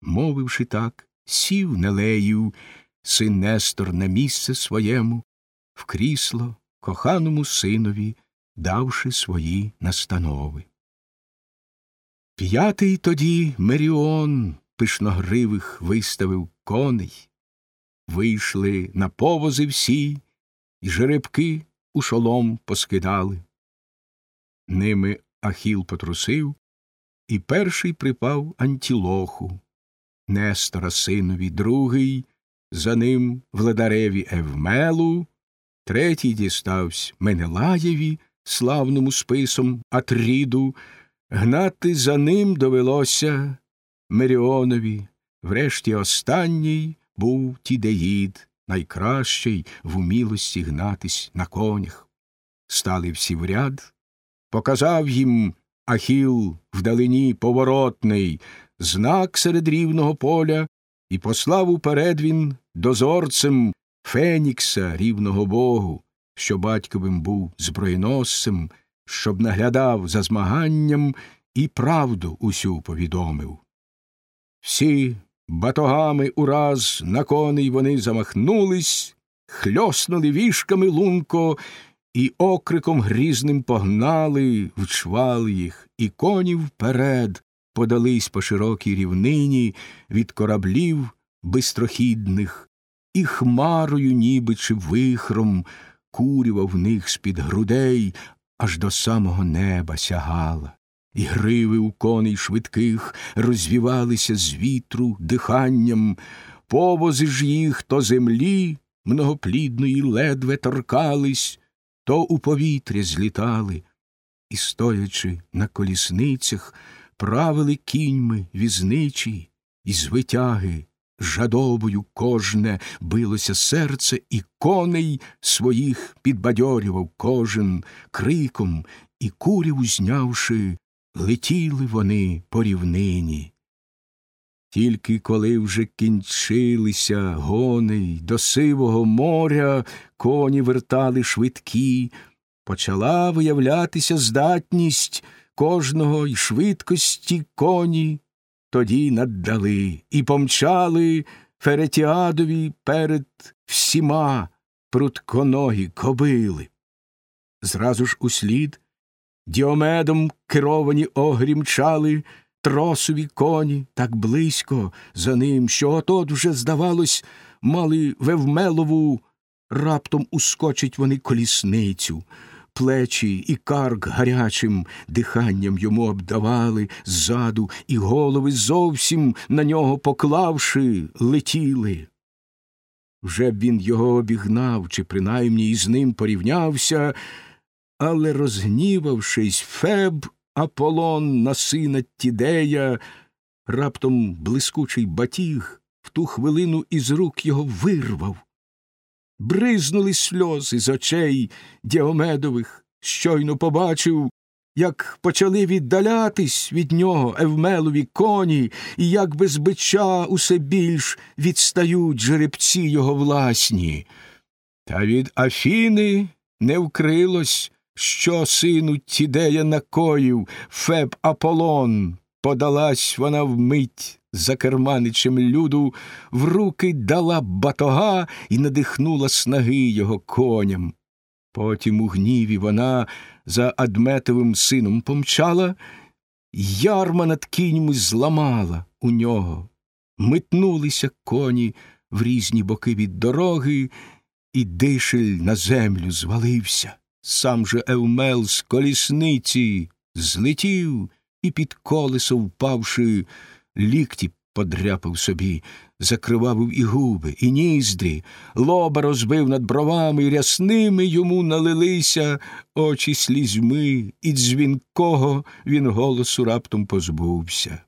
Мовивши так, сів Нелеїв, син Нестор на місце своєму, в крісло коханому синові, давши свої настанови. П'ятий тоді Меріон пишногривих виставив коней. Вийшли на повози всі, і жеребки у шолом поскидали. Ними Ахіл потрусив, і перший припав антілоху, Нестора синові, другий, за ним владареві Евмелу, третій діставсь Менелаєві, славному списом Атріду, гнати за ним довелося Меріонові, врешті останній був Тідеїд, найкращий в умілості гнатись на конях. Стали всі в ряд, показав їм Ахіл вдалині поворотний знак серед рівного поля, і послав уперед він дозорцем Фенікса, рівного богу, що батьковим був зброєносцем, щоб наглядав за змаганням і правду усю повідомив. Всі батогами ураз на коней вони замахнулись, хльоснули вішками лунко і окриком грізним погнали, вчвали їх, і коні вперед подались по широкій рівнині від кораблів бистрохідних, і хмарою, ніби чи вихром, курява в них з-під грудей аж до самого неба сягала, і гриви у коней швидких розвівалися з вітру диханням, повози ж їх то землі многоплідної ледве торкались, то у повітря злітали, і, стоячи на колісницях, правили кіньми візничі, і з витяги жадобою кожне билося серце, і коней своїх підбадьорював кожен криком, і курів узнявши, летіли вони по рівнині. Тільки коли вже кінчилися гони до сивого моря, коні вертали швидкі, почала виявлятися здатність кожного й швидкості коні, тоді наддали і помчали Феретіадові перед всіма прутконогі кобили. Зразу ж услід діомедом керовані огрі мчали тросові коні так близько за ним, що отот вже, здавалось, мали вевмелову, раптом ускочить вони колісницю, плечі і карк гарячим диханням йому обдавали ззаду, і голови зовсім на нього поклавши, летіли. Вже б він його обігнав, чи принаймні із ним порівнявся, але, розгнівавшись, Феб Аполлон на сина Тідея, раптом блискучий батіг в ту хвилину із рук його вирвав. Бризнули сльози з очей Діомедових, щойно побачив, як почали віддалятись від нього Евмелові коні, і як без бича усе більш відстають жеребці його власні. Та від Афіни не вкрилось що сину Тідея накоїв, Феб Аполлон, подалась вона вмить за керманичем люду, в руки дала батога і надихнула снаги його коням. Потім у гніві вона за Адметовим сином помчала, ярма над кіньми зламала у нього. Метнулися коні в різні боки від дороги, і дишель на землю звалився. Сам же Евмел з колісниці злетів і під колесо впавши, лікті подряпав собі, закривавив і губи, і ніздрі, лоба розбив над бровами, і рясними йому налилися очі слізьми, і дзвінкого він голосу раптом позбувся.